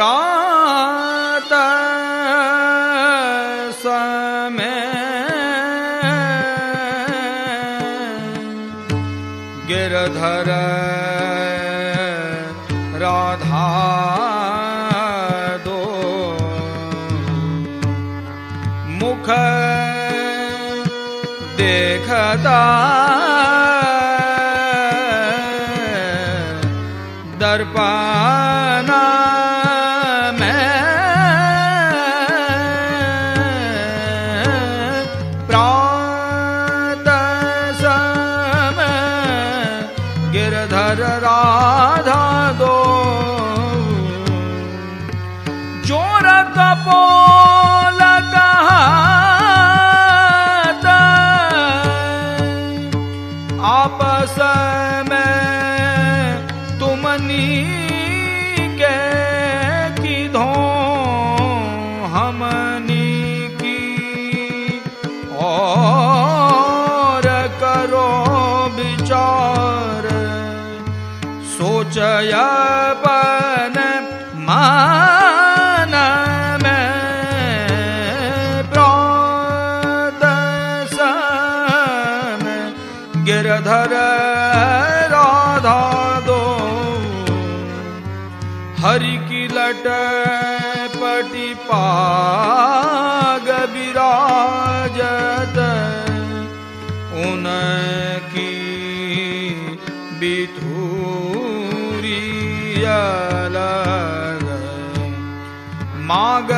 प्रात समय। गिरधर राधा दो। मुख देखता पन मान में गिरधर राधा दो। हरि की लट पटिपा विराज माग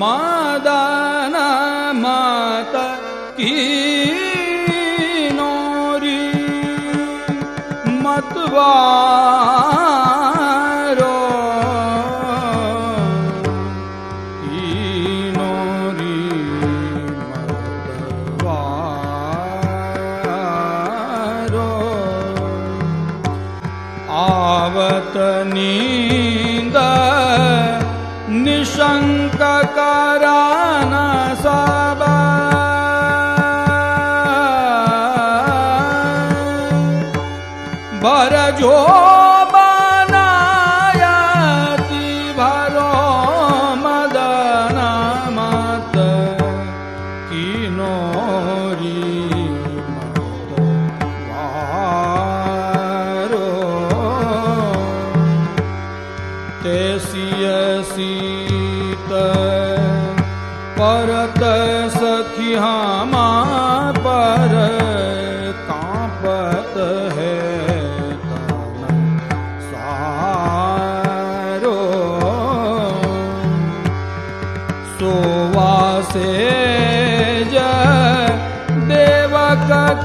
माता की नूरी मत्वा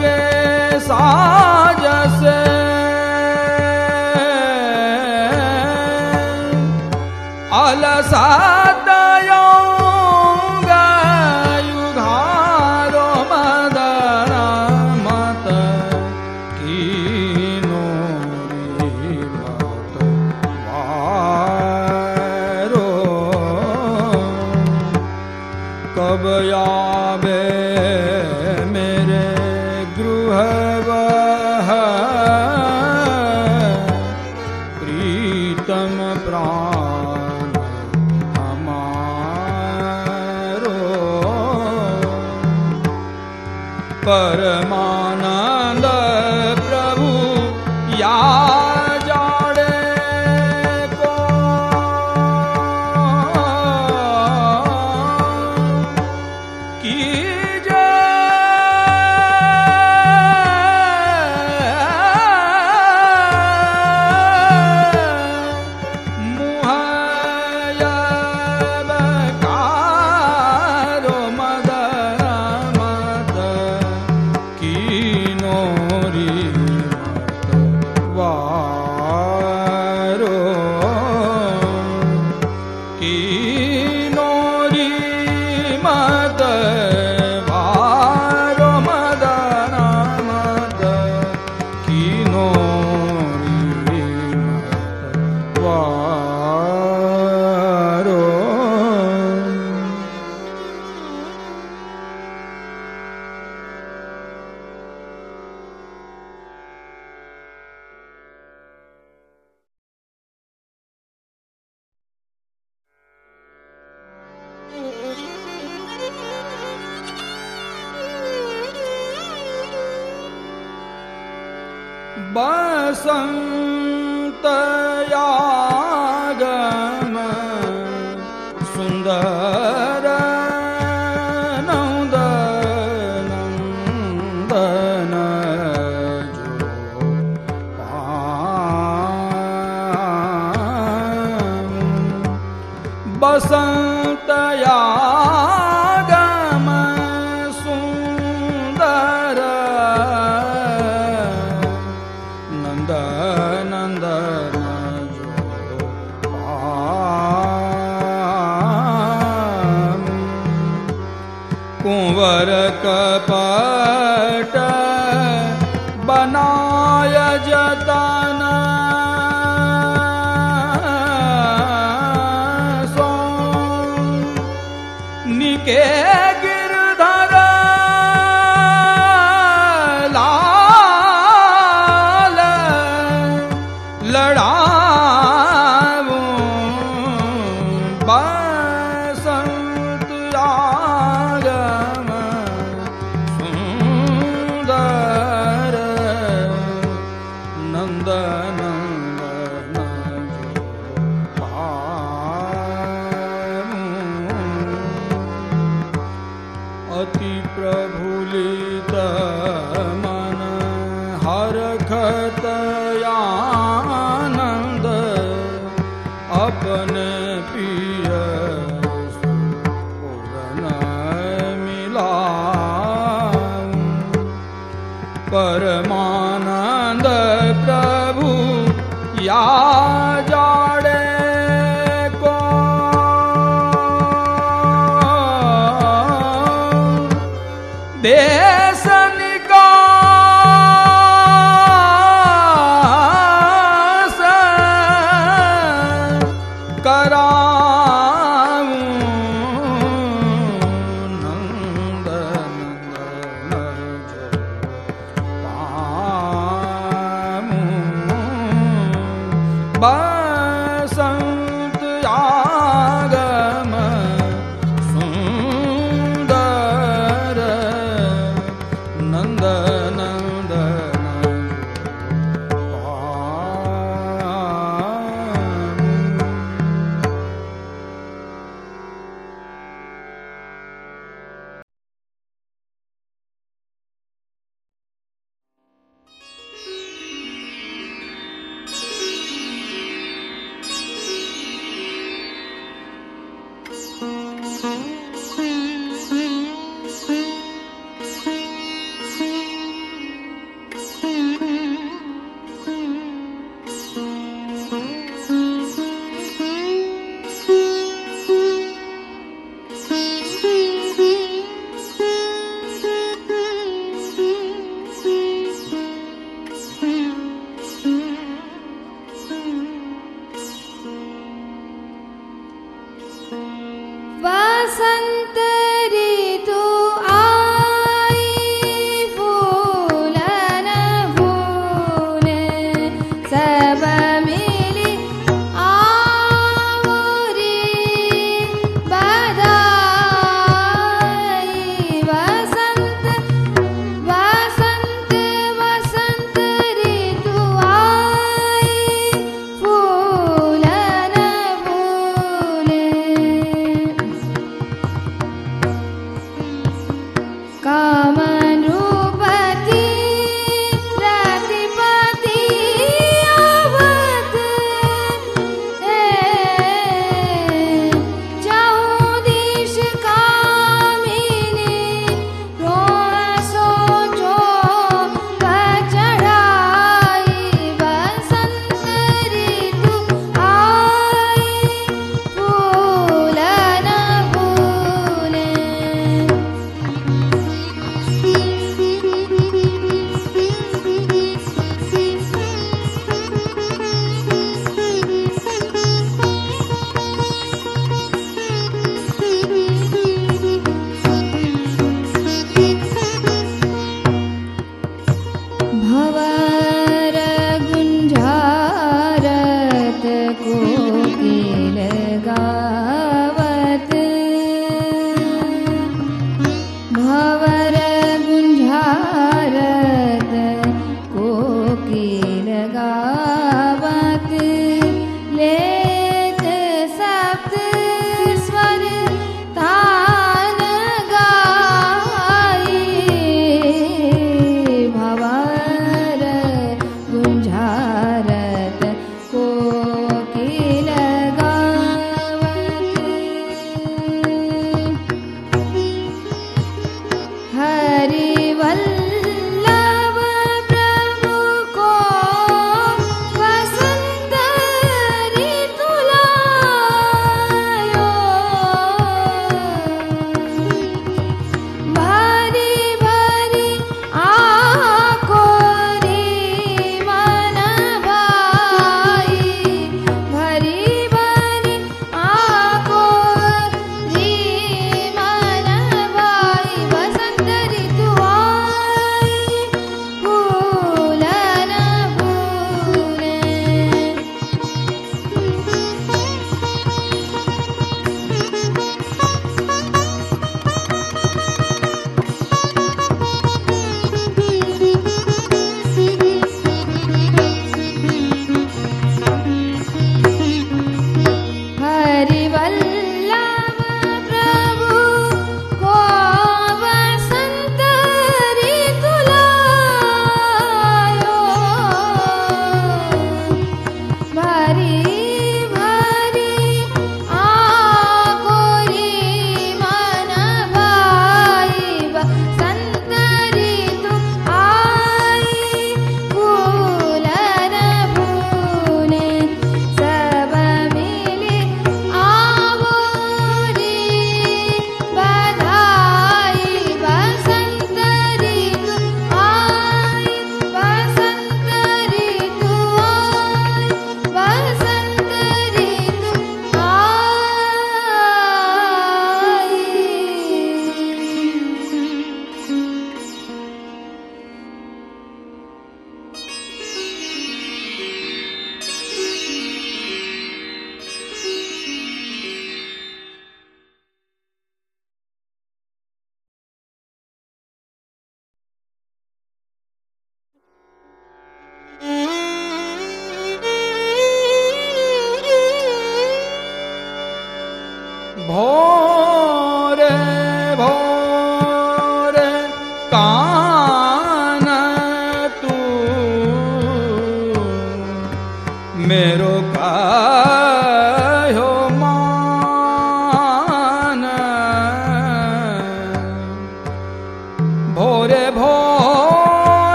के साज अलसा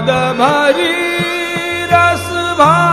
मद भरी रस भारी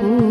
ಪ್ರಭು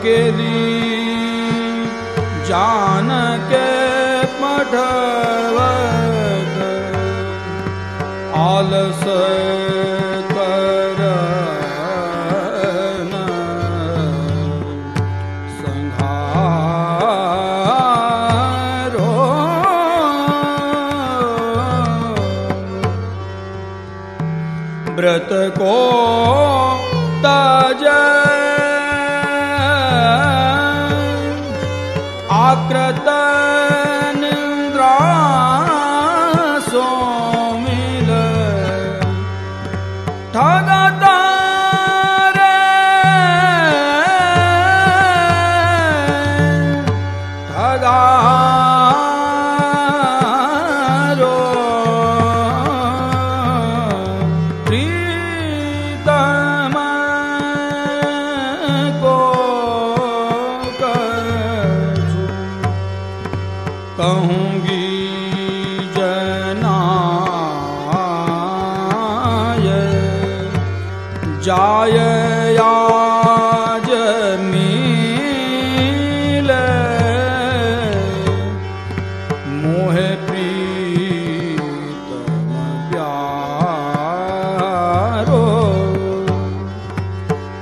que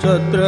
तत्र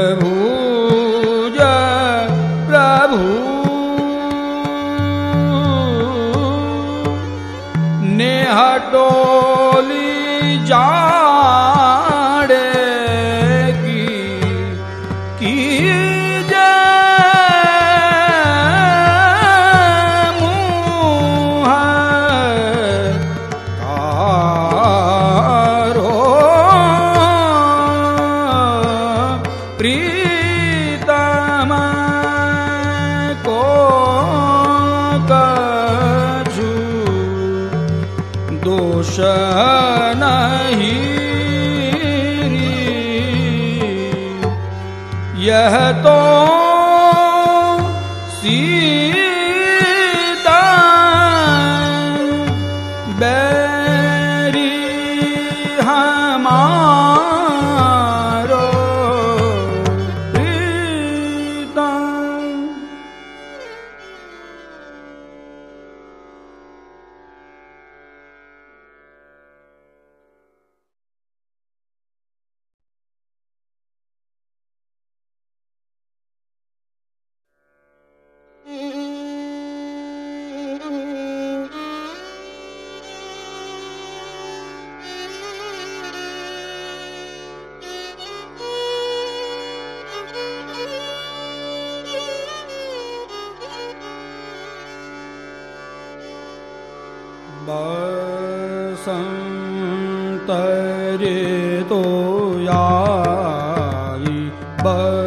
bird.